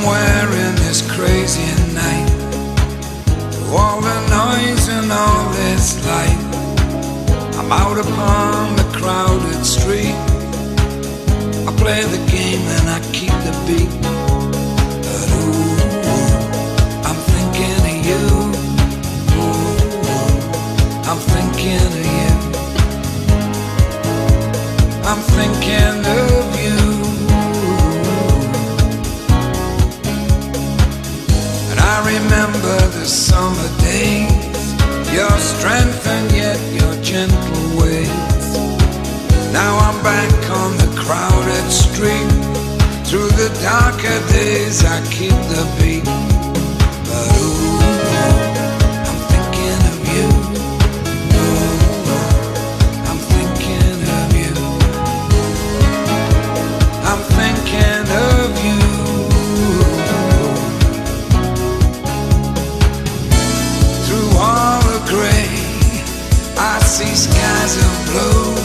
somewhere in this crazy night. All the noise and all this light, I'm out upon the crowded street. I play the game and I keep the beat. Remember the summer days, your strength and yet your gentle ways. Now I'm back on the crowded street. Through the darker days, I keep the beat. see skies of blue.